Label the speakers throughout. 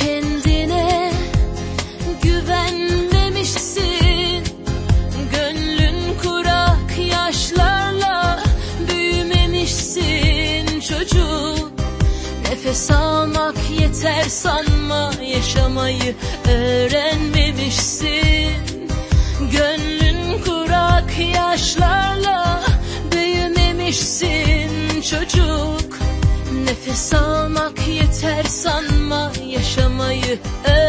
Speaker 1: kendine güvenmemişsin. Gönlün kurak yaşlarla büyümemişsin. Çocuk Nefes almak yeter sanma. Yaşamayı öğrenmemişsin. Nefes almak yeter sanma yaşamayı öğren.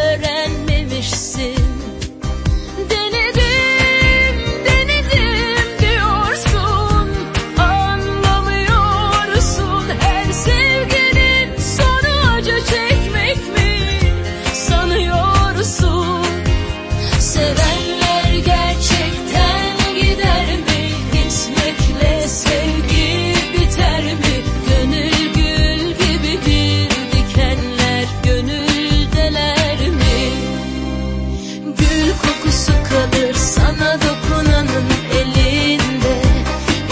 Speaker 1: sana dokunanın elinde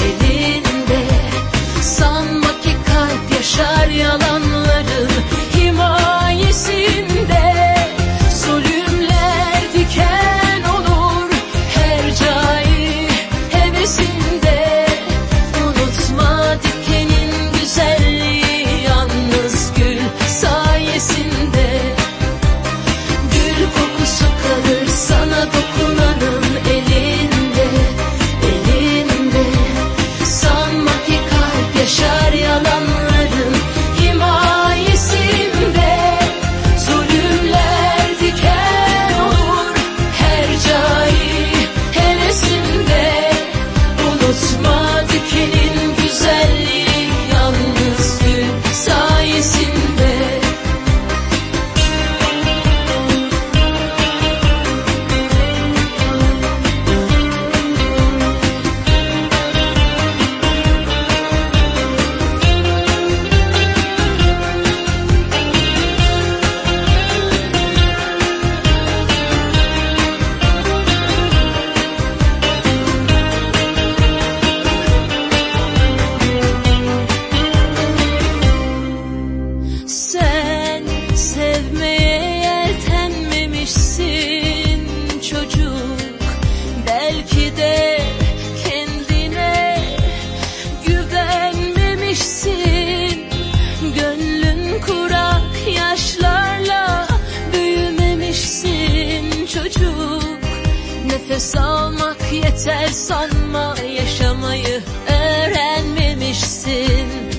Speaker 1: elinde. Sanma ki kalp yaşar yalan. Yaşar yalan Nefes almak yeter sanma yaşamayı öğrenmemişsin.